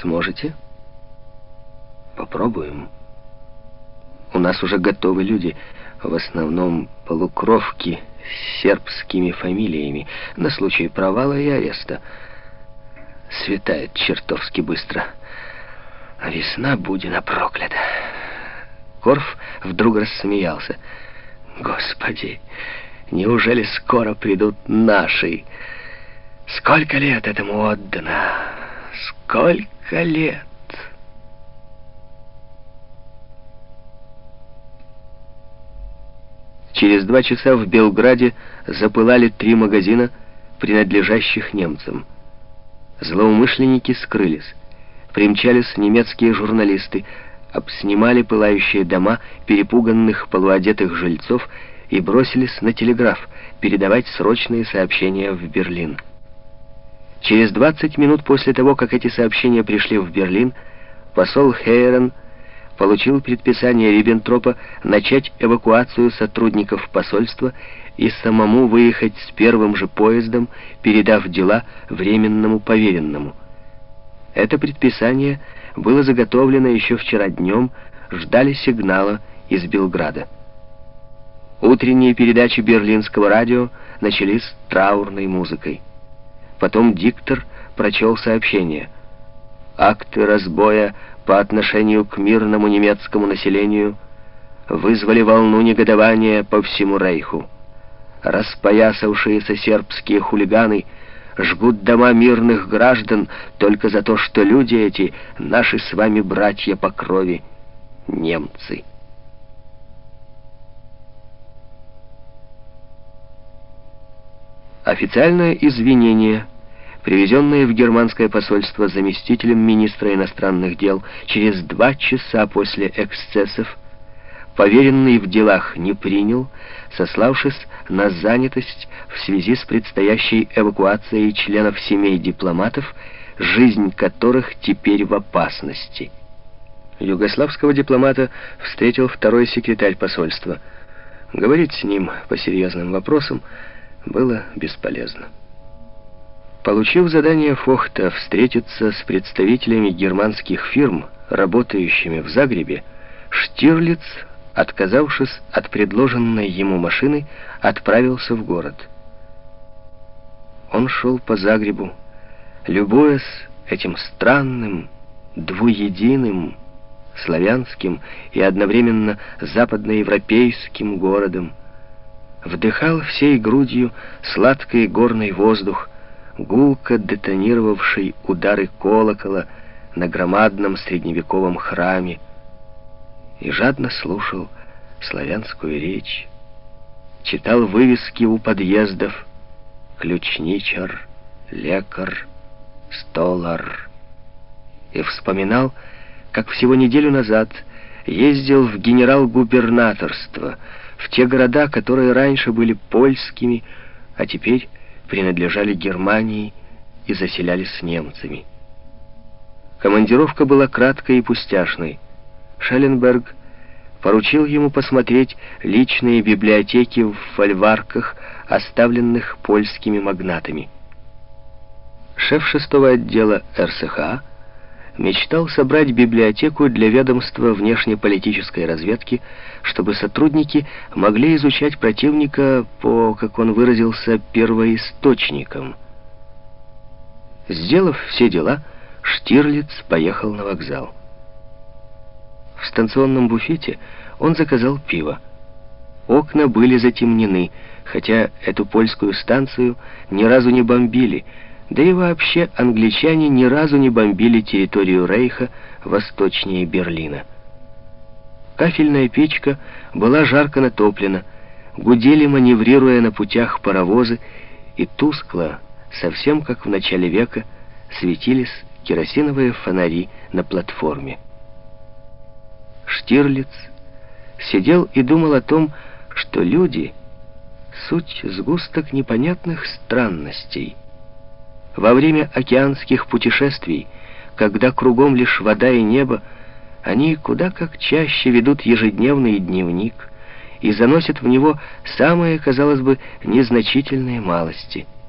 Сможете? Попробуем. У нас уже готовы люди, в основном полукровки с сербскими фамилиями, на случай провала и ареста. Светает чертовски быстро. А весна Будина проклята. Корф вдруг рассмеялся. Господи, неужели скоро придут наши? Сколько лет этому отдано? Сколько лет? Через два часа в Белграде запылали три магазина, принадлежащих немцам. Злоумышленники скрылись. Примчались немецкие журналисты, обснимали пылающие дома перепуганных полуодетых жильцов и бросились на телеграф передавать срочные сообщения в Берлин. Через 20 минут после того, как эти сообщения пришли в Берлин, посол Хейрен получил предписание Риббентропа начать эвакуацию сотрудников посольства и самому выехать с первым же поездом, передав дела временному поверенному. Это предписание было заготовлено еще вчера днем, ждали сигнала из Белграда. Утренние передачи берлинского радио начались траурной музыкой. Потом диктор прочел сообщение. Акты разбоя по отношению к мирному немецкому населению вызвали волну негодования по всему Рейху. Распоясавшиеся сербские хулиганы жгут дома мирных граждан только за то, что люди эти — наши с вами братья по крови, немцы. Официальное извинение, привезенное в германское посольство заместителем министра иностранных дел через два часа после эксцессов, поверенный в делах не принял, сославшись на занятость в связи с предстоящей эвакуацией членов семей дипломатов, жизнь которых теперь в опасности. Югославского дипломата встретил второй секретарь посольства. Говорить с ним по серьезным вопросам было бесполезно. Получив задание Фохта встретиться с представителями германских фирм, работающими в Загребе, Штирлиц, отказавшись от предложенной ему машины, отправился в город. Он шел по Загребу, любуясь этим странным, двуединым, славянским и одновременно западноевропейским городом, вдыхал всей грудью сладкий горный воздух, гулко детонировавший удары колокола на громадном средневековом храме, и жадно слушал славянскую речь, читал вывески у подъездов «Ключничар», «Лекар», «Столар» и вспоминал, как всего неделю назад ездил в генерал-губернаторство, в те города, которые раньше были польскими, а теперь принадлежали Германии и заселялись немцами. Командировка была краткой и пустяшной. Шелленберг поручил ему посмотреть личные библиотеки в фольварках, оставленных польскими магнатами. Шеф шестого отдела РСХА мечтал собрать библиотеку для ведомства внешнеполитической разведки, чтобы сотрудники могли изучать противника по, как он выразился, первоисточникам. Сделав все дела, Штирлиц поехал на вокзал. В станционном буфете он заказал пиво. Окна были затемнены, хотя эту польскую станцию ни разу не бомбили, да и вообще англичане ни разу не бомбили территорию Рейха восточнее Берлина. Кафельная печка была жарко натоплена, гудели, маневрируя на путях паровозы, и тускло, совсем как в начале века, светились керосиновые фонари на платформе. Штирлиц сидел и думал о том, что люди — суть сгусток непонятных странностей. Во время океанских путешествий, когда кругом лишь вода и небо, они куда как чаще ведут ежедневный дневник и заносят в него самые, казалось бы, незначительные малости —